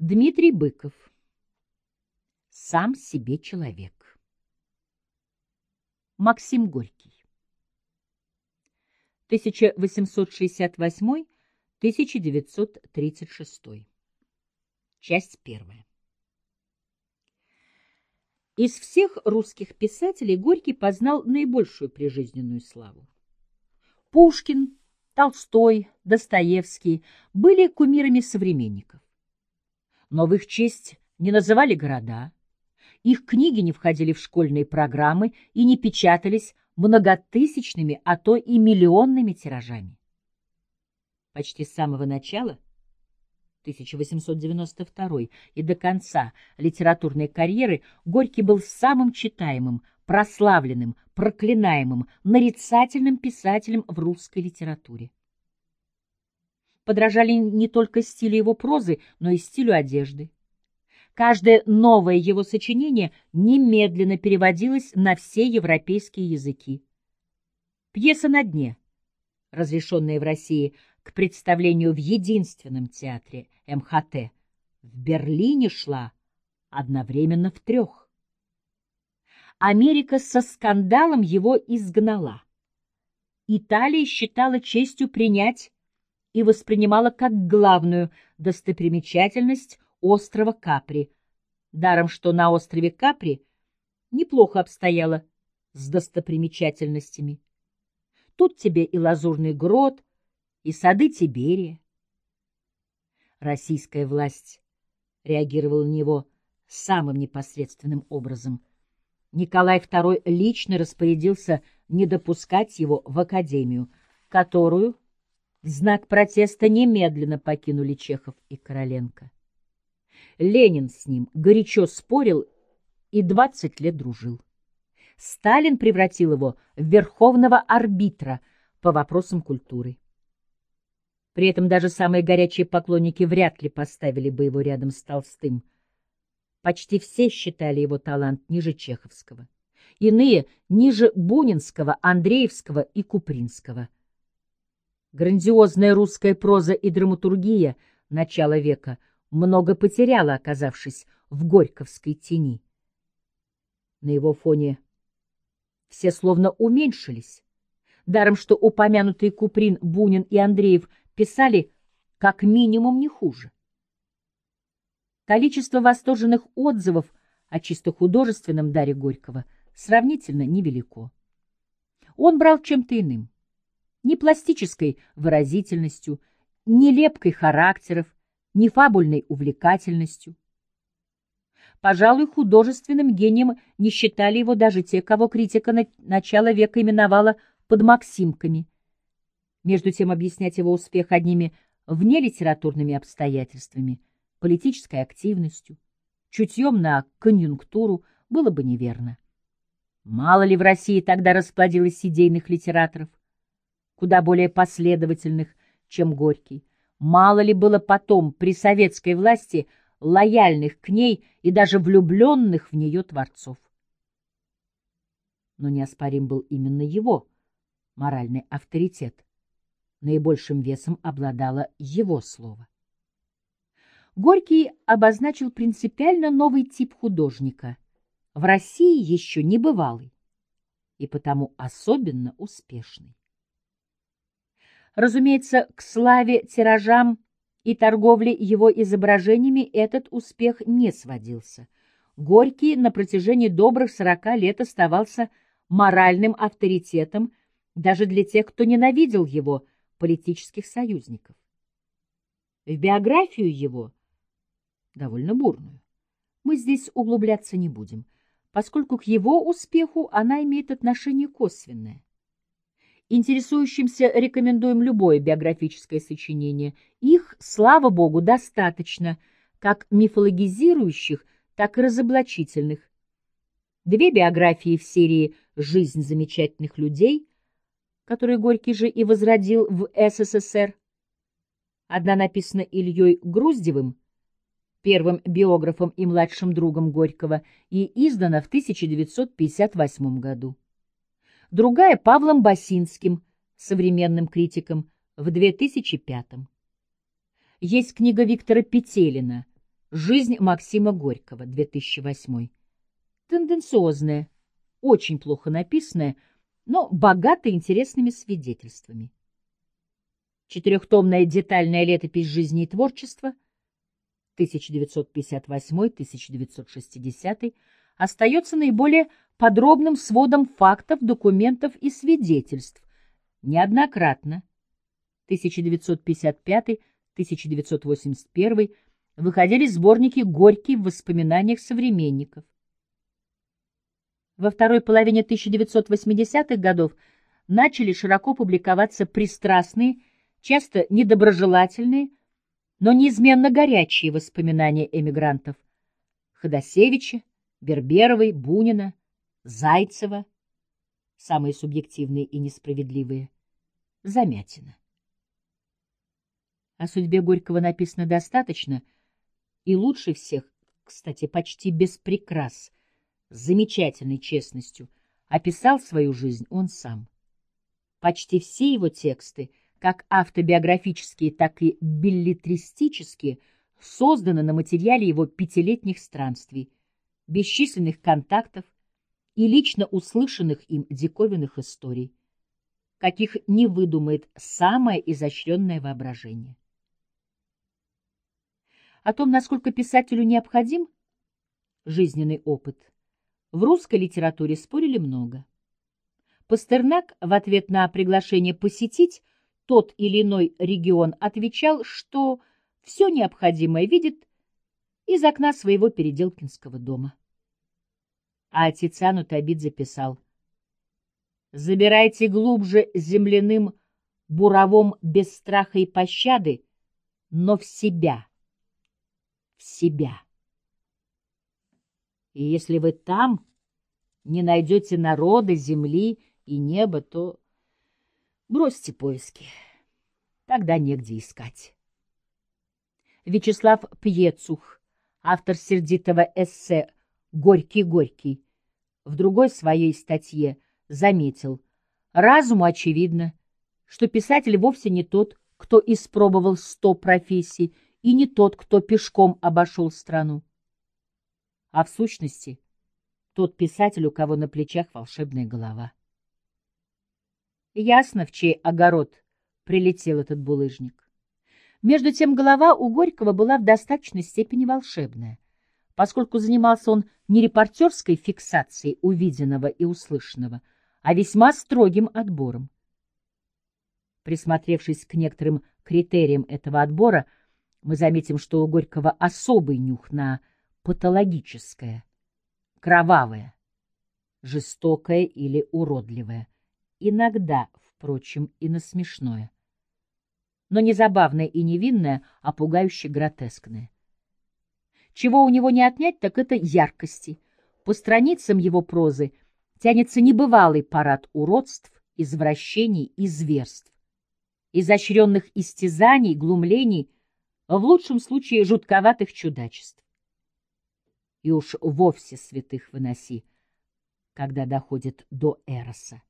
Дмитрий Быков. Сам себе человек. Максим Горький. 1868-1936. Часть первая. Из всех русских писателей Горький познал наибольшую прижизненную славу. Пушкин, Толстой, Достоевский были кумирами современников но в их честь не называли города, их книги не входили в школьные программы и не печатались многотысячными, а то и миллионными тиражами. Почти с самого начала 1892 и до конца литературной карьеры Горький был самым читаемым, прославленным, проклинаемым, нарицательным писателем в русской литературе подражали не только стилю его прозы, но и стилю одежды. Каждое новое его сочинение немедленно переводилось на все европейские языки. Пьеса «На дне», разрешенная в России к представлению в единственном театре МХТ, в Берлине шла одновременно в трех. Америка со скандалом его изгнала. Италия считала честью принять и воспринимала как главную достопримечательность острова Капри, даром что на острове Капри неплохо обстояло с достопримечательностями. Тут тебе и лазурный грот, и сады Тиберия. Российская власть реагировала на него самым непосредственным образом. Николай II лично распорядился не допускать его в Академию, которую в знак протеста немедленно покинули Чехов и Короленко. Ленин с ним горячо спорил и двадцать лет дружил. Сталин превратил его в верховного арбитра по вопросам культуры. При этом даже самые горячие поклонники вряд ли поставили бы его рядом с Толстым. Почти все считали его талант ниже Чеховского. Иные — ниже Бунинского, Андреевского и Купринского — Грандиозная русская проза и драматургия начала века много потеряла, оказавшись в Горьковской тени. На его фоне все словно уменьшились. Даром, что упомянутые Куприн, Бунин и Андреев писали как минимум не хуже. Количество восторженных отзывов о чисто художественном даре Горького сравнительно невелико. Он брал чем-то иным ни пластической выразительностью, ни лепкой характеров, ни фабульной увлекательностью. Пожалуй, художественным гением не считали его даже те, кого критика на начала века именовала подмаксимками. Между тем объяснять его успех одними внелитературными обстоятельствами, политической активностью, чутьем на конъюнктуру было бы неверно. Мало ли в России тогда расплодилось идейных литераторов – куда более последовательных, чем Горький. Мало ли было потом при советской власти лояльных к ней и даже влюбленных в нее творцов. Но неоспорим был именно его моральный авторитет. Наибольшим весом обладало его слово. Горький обозначил принципиально новый тип художника, в России еще не бывалый и потому особенно успешный. Разумеется, к славе, тиражам и торговле его изображениями этот успех не сводился. Горький на протяжении добрых сорока лет оставался моральным авторитетом даже для тех, кто ненавидел его политических союзников. В биографию его, довольно бурную, мы здесь углубляться не будем, поскольку к его успеху она имеет отношение косвенное. Интересующимся рекомендуем любое биографическое сочинение. Их, слава богу, достаточно, как мифологизирующих, так и разоблачительных. Две биографии в серии «Жизнь замечательных людей», которые Горький же и возродил в СССР. Одна написана Ильей Груздевым, первым биографом и младшим другом Горького, и издана в 1958 году другая Павлом Басинским, современным критиком, в 2005 Есть книга Виктора Петелина Жизнь Максима Горького, 2008. Тенденциозная, очень плохо написанная, но богата интересными свидетельствами. Четырехтомная детальная летопись жизни и творчества 1958-1960 остается наиболее подробным сводом фактов, документов и свидетельств. Неоднократно 1955-1981 выходили сборники «Горький» в воспоминаниях современников. Во второй половине 1980-х годов начали широко публиковаться пристрастные, часто недоброжелательные, но неизменно горячие воспоминания эмигрантов Ходосевича, Берберовой, Бунина, Зайцева, самые субъективные и несправедливые, Замятина. О судьбе Горького написано достаточно, и лучше всех, кстати, почти без прикрас, с замечательной честностью, описал свою жизнь он сам. Почти все его тексты, как автобиографические, так и билетристические, созданы на материале его пятилетних странствий, бесчисленных контактов и лично услышанных им диковинных историй, каких не выдумает самое изощренное воображение. О том, насколько писателю необходим жизненный опыт, в русской литературе спорили много. Пастернак в ответ на приглашение посетить тот или иной регион отвечал, что все необходимое видит из окна своего Переделкинского дома. А Тициану Табид записал «Забирайте глубже земляным буровом без страха и пощады, но в себя» себя. И если вы там не найдете народа, земли и неба, то бросьте поиски. Тогда негде искать. Вячеслав Пьецух, автор сердитого эссе «Горький-горький», в другой своей статье заметил, разуму очевидно, что писатель вовсе не тот, кто испробовал сто профессий и не тот, кто пешком обошел страну. А в сущности, тот писатель, у кого на плечах волшебная голова. Ясно, в чей огород прилетел этот булыжник. Между тем, голова у Горького была в достаточной степени волшебная, поскольку занимался он не репортерской фиксацией увиденного и услышанного, а весьма строгим отбором. Присмотревшись к некоторым критериям этого отбора, мы заметим, что у Горького особый нюх на патологическое, кровавое, жестокое или уродливое, иногда, впрочем, и на смешное. Но не забавное и невинное, а пугающе гротескное. Чего у него не отнять, так это яркости. По страницам его прозы тянется небывалый парад уродств, извращений и зверств, изощренных истязаний, глумлений в лучшем случае жутковатых чудачеств. И уж вовсе святых выноси, когда доходит до Эроса.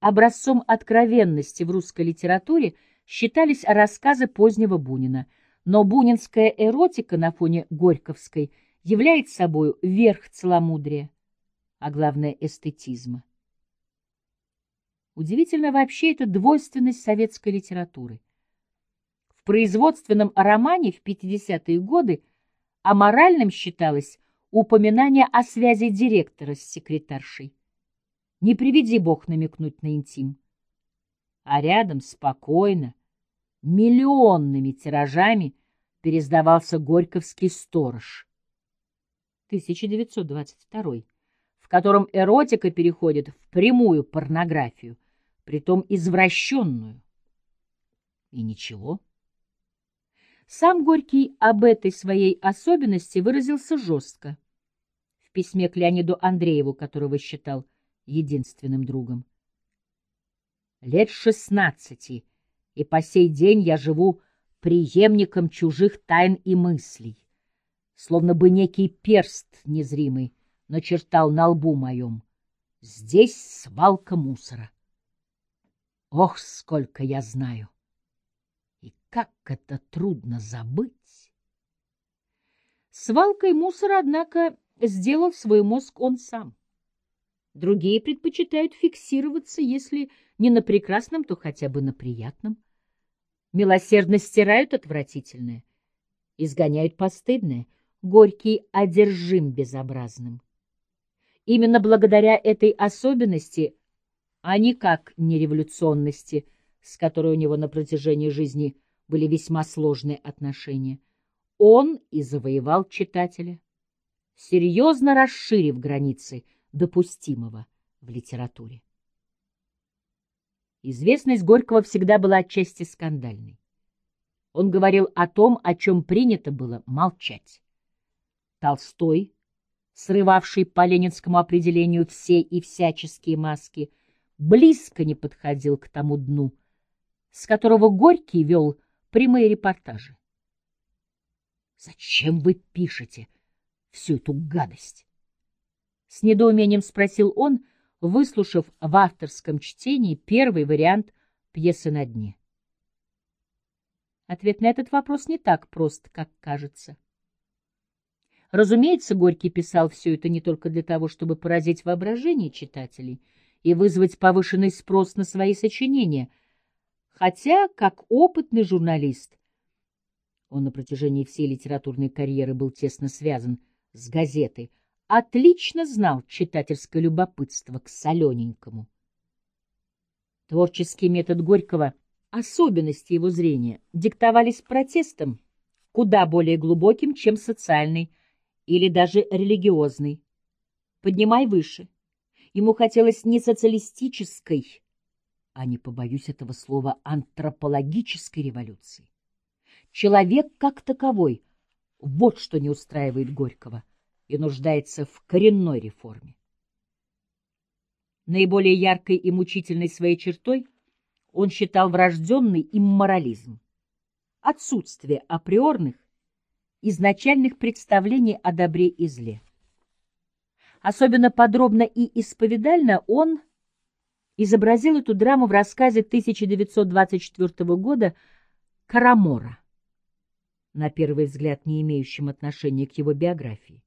Образцом откровенности в русской литературе считались рассказы позднего Бунина, но бунинская эротика на фоне Горьковской является собой верх целомудрия, а главное эстетизма. Удивительно вообще эта двойственность советской литературы — в производственном романе в 50-е годы аморальным считалось упоминание о связи директора с секретаршей. Не приведи бог намекнуть на интим. А рядом спокойно, миллионными тиражами пересдавался Горьковский сторож. 1922 в котором эротика переходит в прямую порнографию, притом извращенную. И ничего. Сам Горький об этой своей особенности выразился жестко в письме к Леониду Андрееву, которого считал единственным другом. Лет шестнадцати, и по сей день я живу преемником чужих тайн и мыслей, словно бы некий перст незримый начертал на лбу моем. Здесь свалка мусора. Ох, сколько я знаю! как это трудно забыть! Свалкой мусора, однако, сделал свой мозг он сам. Другие предпочитают фиксироваться, если не на прекрасном, то хотя бы на приятном. Милосердно стирают отвратительное, изгоняют постыдное, горький одержим безобразным. Именно благодаря этой особенности, а никак не революционности, с которой у него на протяжении жизни были весьма сложные отношения, он и завоевал читателя, серьезно расширив границы допустимого в литературе. Известность Горького всегда была отчасти скандальной. Он говорил о том, о чем принято было молчать. Толстой, срывавший по ленинскому определению все и всяческие маски, близко не подходил к тому дну, с которого Горький вел прямые репортажи. «Зачем вы пишете всю эту гадость?» С недоумением спросил он, выслушав в авторском чтении первый вариант пьесы на дне. Ответ на этот вопрос не так прост, как кажется. Разумеется, Горький писал все это не только для того, чтобы поразить воображение читателей и вызвать повышенный спрос на свои сочинения, хотя, как опытный журналист, он на протяжении всей литературной карьеры был тесно связан с газетой, отлично знал читательское любопытство к солененькому. Творческий метод Горького, особенности его зрения, диктовались протестом, куда более глубоким, чем социальный или даже религиозный. Поднимай выше. Ему хотелось не социалистической, а не побоюсь этого слова, антропологической революции. Человек как таковой — вот что не устраивает Горького — и нуждается в коренной реформе. Наиболее яркой и мучительной своей чертой он считал врожденный имморализм, отсутствие априорных, изначальных представлений о добре и зле. Особенно подробно и исповедально он изобразил эту драму в рассказе 1924 года «Карамора», на первый взгляд не имеющем отношения к его биографии.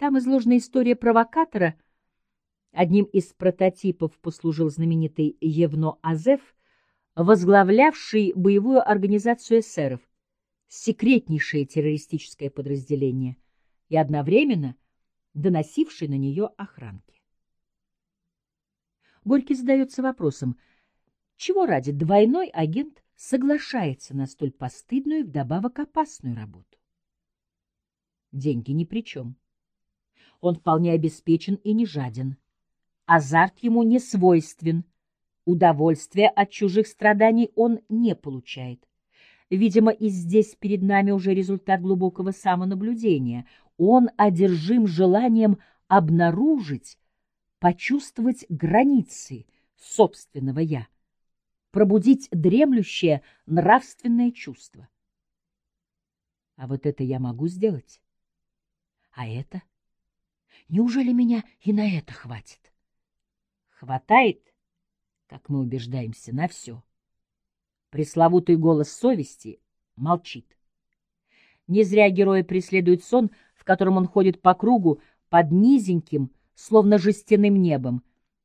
Там изложена история провокатора. Одним из прототипов послужил знаменитый Евно Азеф, возглавлявший боевую организацию эсеров, секретнейшее террористическое подразделение, и одновременно доносивший на нее охранки. Горький задается вопросом, чего ради двойной агент соглашается на столь постыдную и вдобавок опасную работу? Деньги ни при чем. Он вполне обеспечен и не жаден. Азарт ему не свойствен. Удовольствия от чужих страданий он не получает. Видимо, и здесь перед нами уже результат глубокого самонаблюдения. Он одержим желанием обнаружить, почувствовать границы собственного «я», пробудить дремлющее нравственное чувство. А вот это я могу сделать. А это? Неужели меня и на это хватит? Хватает, как мы убеждаемся, на все. Пресловутый голос совести молчит. Не зря героя преследует сон, в котором он ходит по кругу под низеньким, словно жестяным небом.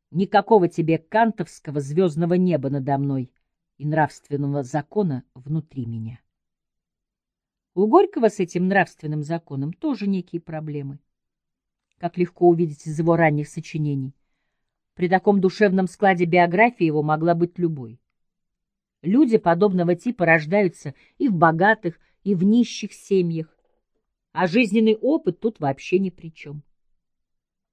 Никакого тебе кантовского звездного неба надо мной и нравственного закона внутри меня. У Горького с этим нравственным законом тоже некие проблемы как легко увидеть из его ранних сочинений. При таком душевном складе биографии его могла быть любой. Люди подобного типа рождаются и в богатых, и в нищих семьях, а жизненный опыт тут вообще ни при чем.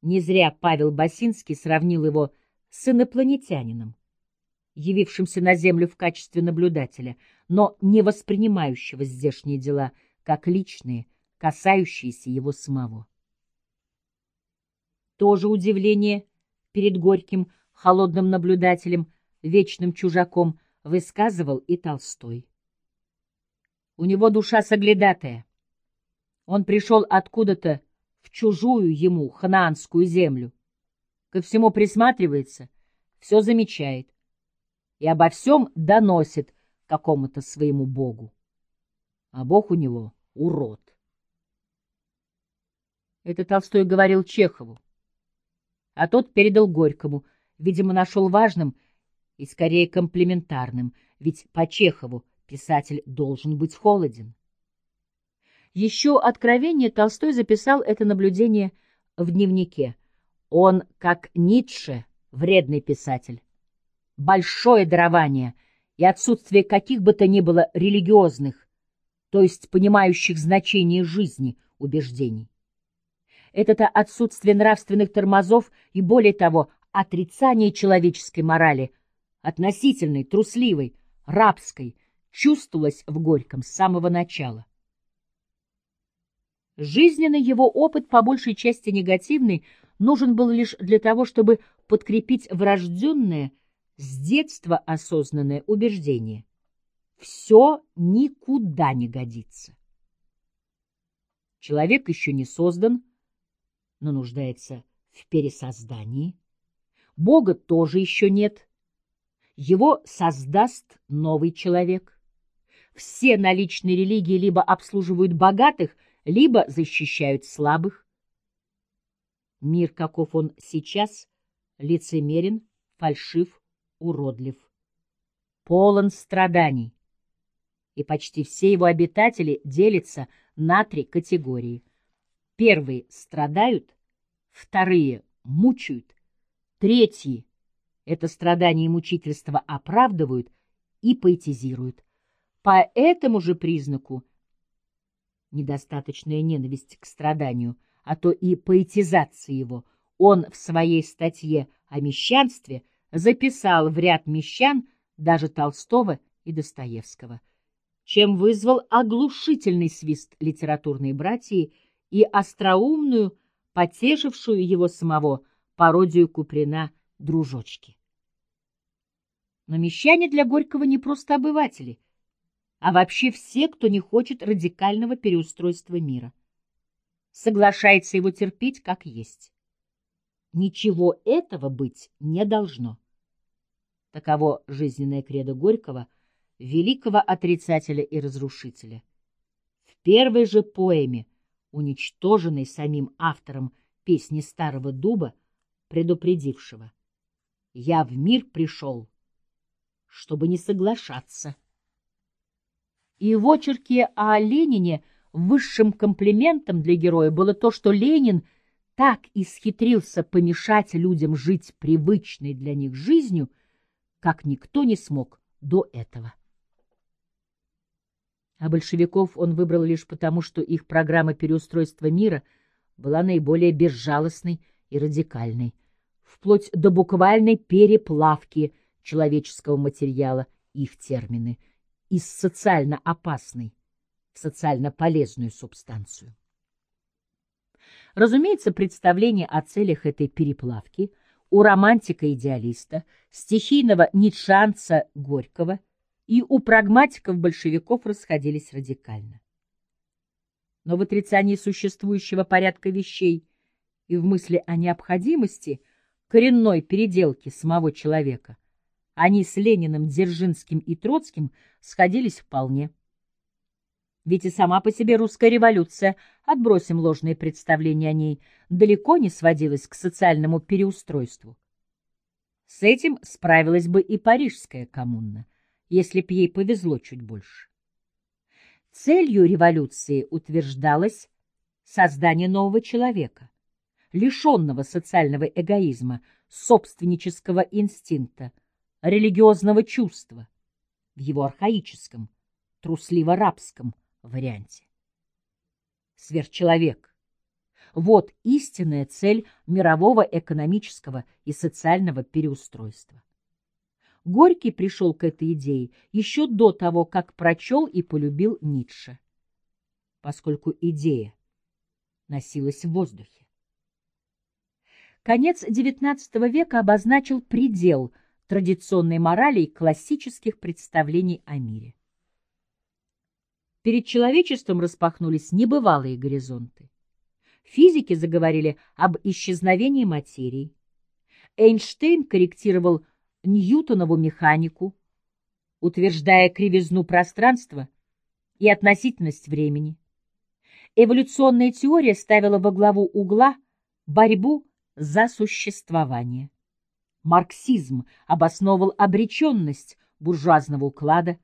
Не зря Павел Басинский сравнил его с инопланетянином, явившимся на Землю в качестве наблюдателя, но не воспринимающего здешние дела как личные, касающиеся его самого. Тоже удивление перед горьким, холодным наблюдателем, вечным чужаком высказывал и Толстой. У него душа соглядатая. Он пришел откуда-то в чужую ему ханаанскую землю. Ко всему присматривается, все замечает и обо всем доносит какому-то своему богу. А бог у него урод. Это Толстой говорил Чехову. А тот передал Горькому, видимо, нашел важным и скорее комплементарным, ведь по Чехову писатель должен быть холоден. Еще откровение Толстой записал это наблюдение в дневнике. Он, как Ницше, вредный писатель. Большое дарование и отсутствие каких бы то ни было религиозных, то есть понимающих значение жизни, убеждений. Это-то отсутствие нравственных тормозов и, более того, отрицание человеческой морали, относительной, трусливой, рабской, чувствовалось в Горьком с самого начала. Жизненный его опыт, по большей части негативный, нужен был лишь для того, чтобы подкрепить врожденное, с детства осознанное убеждение. Все никуда не годится. Человек еще не создан, но нуждается в пересоздании. Бога тоже еще нет. Его создаст новый человек. Все наличные религии либо обслуживают богатых, либо защищают слабых. Мир, каков он сейчас, лицемерен, фальшив, уродлив, полон страданий, и почти все его обитатели делятся на три категории. Первые страдают, вторые мучают, третьи это страдание и мучительство оправдывают и поэтизируют. По этому же признаку недостаточная ненависть к страданию, а то и поэтизация его, он в своей статье о мещанстве записал в ряд мещан даже Толстого и Достоевского, чем вызвал оглушительный свист литературной братьи и остроумную, потешившую его самого, пародию Куприна «Дружочки». Но мещане для Горького не просто обыватели — а вообще все, кто не хочет радикального переустройства мира. Соглашается его терпеть как есть. Ничего этого быть не должно. Таково жизненное кредо Горького, великого отрицателя и разрушителя. В первой же поэме, уничтоженной самим автором песни Старого Дуба, предупредившего «Я в мир пришел, чтобы не соглашаться» и в очерке о Ленине высшим комплиментом для героя было то, что Ленин так исхитрился помешать людям жить привычной для них жизнью, как никто не смог до этого. А большевиков он выбрал лишь потому, что их программа переустройства мира была наиболее безжалостной и радикальной, вплоть до буквальной переплавки человеческого материала, их термины — из социально опасной в социально полезную субстанцию. Разумеется, представление о целях этой переплавки у романтика-идеалиста, стихийного ницшанца Горького и у прагматиков-большевиков расходились радикально. Но в отрицании существующего порядка вещей и в мысли о необходимости коренной переделки самого человека они с Лениным, Дзержинским и Троцким сходились вполне. Ведь и сама по себе русская революция, отбросим ложные представления о ней, далеко не сводилась к социальному переустройству. С этим справилась бы и парижская коммуна, если б ей повезло чуть больше. Целью революции утверждалось создание нового человека, лишенного социального эгоизма, собственнического инстинкта, религиозного чувства в его архаическом, трусливо-рабском варианте. Сверхчеловек. Вот истинная цель мирового экономического и социального переустройства. Горький пришел к этой идее еще до того, как прочел и полюбил Ницше, поскольку идея носилась в воздухе. Конец XIX века обозначил предел традиционной морали и классических представлений о мире. Перед человечеством распахнулись небывалые горизонты. Физики заговорили об исчезновении материи. Эйнштейн корректировал Ньютонову механику, утверждая кривизну пространства и относительность времени. Эволюционная теория ставила во главу угла борьбу за существование. Марксизм обосновывал обреченность буржуазного уклада.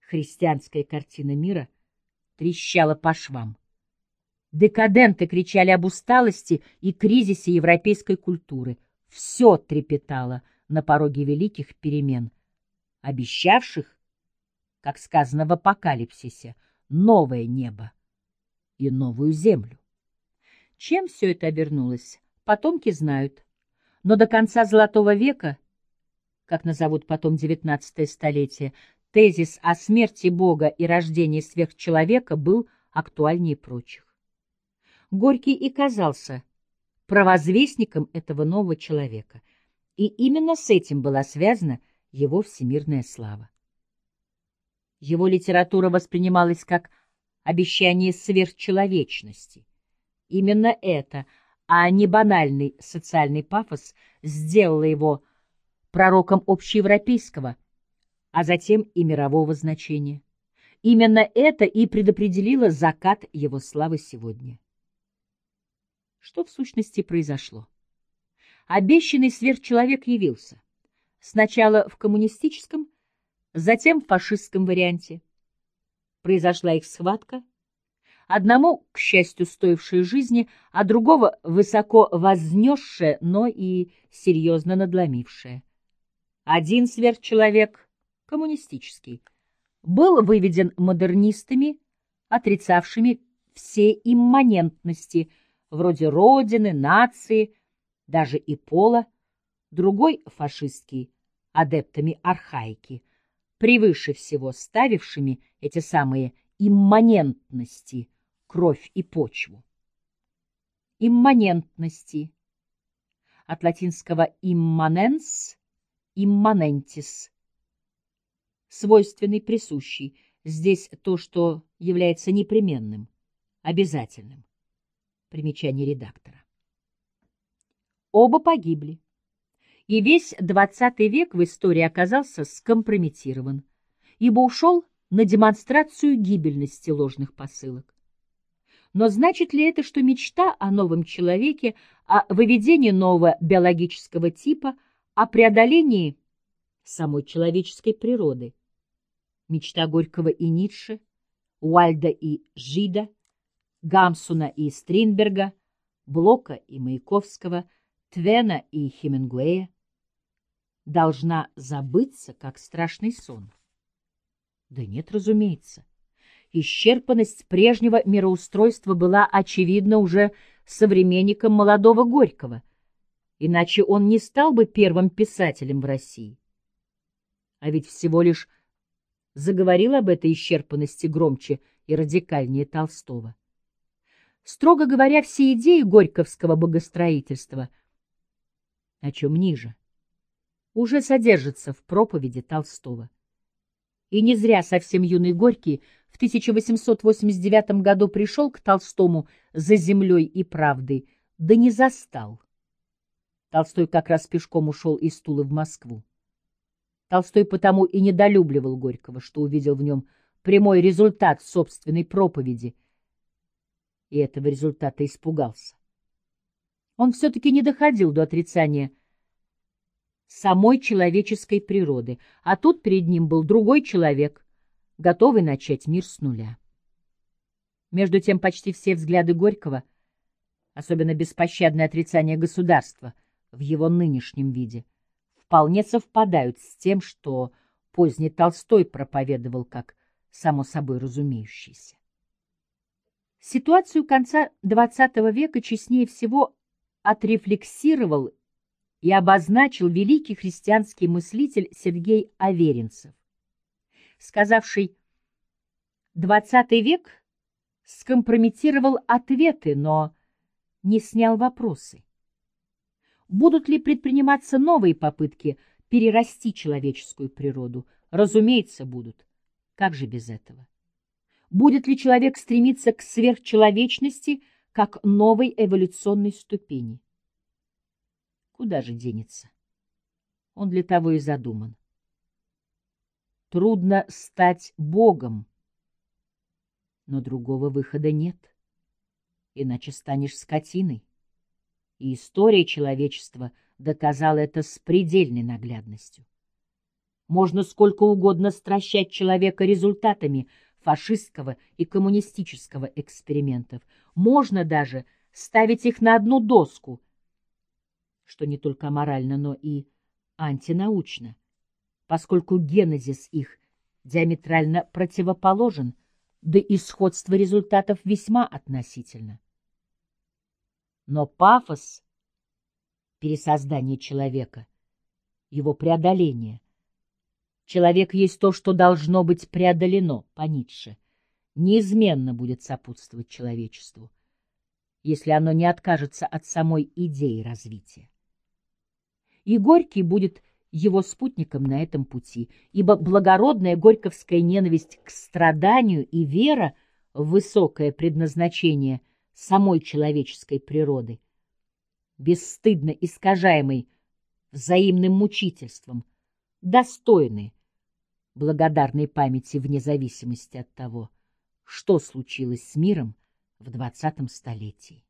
Христианская картина мира трещала по швам. Декаденты кричали об усталости и кризисе европейской культуры. Все трепетало на пороге великих перемен, обещавших, как сказано в апокалипсисе, новое небо и новую землю. Чем все это обернулось, потомки знают. Но до конца Золотого века, как назовут потом девятнадцатое столетие, тезис о смерти Бога и рождении сверхчеловека был актуальнее прочих. Горький и казался провозвестником этого нового человека, и именно с этим была связана его всемирная слава. Его литература воспринималась как обещание сверхчеловечности. Именно это, а не банальный социальный пафос, сделало его пророком общеевропейского, а затем и мирового значения. Именно это и предопределило закат его славы сегодня. Что в сущности произошло? Обещанный сверхчеловек явился. Сначала в коммунистическом, затем в фашистском варианте. Произошла их схватка. Одному, к счастью, стоившей жизни, а другого высоко вознесшая, но и серьезно надломившая. Один сверхчеловек, коммунистический, был выведен модернистами, отрицавшими все имманентности, вроде родины, нации, даже и пола, другой фашистский, адептами архаики, превыше всего ставившими эти самые имманентности, кровь и почву. Имманентности. От латинского immanens – immanentis. Свойственный, присущий. Здесь то, что является непременным, обязательным. Примечание редактора. Оба погибли. И весь XX век в истории оказался скомпрометирован, ибо ушел на демонстрацию гибельности ложных посылок. Но значит ли это, что мечта о новом человеке, о выведении нового биологического типа, о преодолении самой человеческой природы? Мечта Горького и Ницше, Уальда и Жида – Гамсуна и Стринберга, Блока и Маяковского, Твена и Хемингуэя, должна забыться, как страшный сон. Да нет, разумеется. Исчерпанность прежнего мироустройства была очевидна уже современником молодого Горького, иначе он не стал бы первым писателем в России. А ведь всего лишь заговорил об этой исчерпанности громче и радикальнее Толстого. Строго говоря, все идеи горьковского богостроительства, о чем ниже, уже содержатся в проповеди Толстого. И не зря совсем юный Горький в 1889 году пришел к Толстому за землей и правдой, да не застал. Толстой как раз пешком ушел из Тулы в Москву. Толстой потому и недолюбливал Горького, что увидел в нем прямой результат собственной проповеди — и этого результата испугался. Он все-таки не доходил до отрицания самой человеческой природы, а тут перед ним был другой человек, готовый начать мир с нуля. Между тем почти все взгляды Горького, особенно беспощадное отрицание государства в его нынешнем виде, вполне совпадают с тем, что поздний Толстой проповедовал как само собой разумеющийся. Ситуацию конца XX века честнее всего отрефлексировал и обозначил великий христианский мыслитель Сергей Аверинцев, сказавший «XX век скомпрометировал ответы, но не снял вопросы. Будут ли предприниматься новые попытки перерасти человеческую природу? Разумеется, будут. Как же без этого? Будет ли человек стремиться к сверхчеловечности как новой эволюционной ступени? Куда же денется? Он для того и задуман. Трудно стать Богом, Но другого выхода нет, иначе станешь скотиной. И история человечества доказала это с предельной наглядностью. Можно сколько угодно стращать человека результатами фашистского и коммунистического экспериментов. Можно даже ставить их на одну доску, что не только аморально, но и антинаучно, поскольку генезис их диаметрально противоположен, да и сходство результатов весьма относительно. Но пафос пересоздания человека, его преодоление. Человек есть то, что должно быть преодолено, по Ницше, неизменно будет сопутствовать человечеству, если оно не откажется от самой идеи развития. И Горький будет его спутником на этом пути, ибо благородная горьковская ненависть к страданию и вера в высокое предназначение самой человеческой природы, бесстыдно искажаемой взаимным мучительством, достойны благодарной памяти вне зависимости от того, что случилось с миром в двадцатом столетии.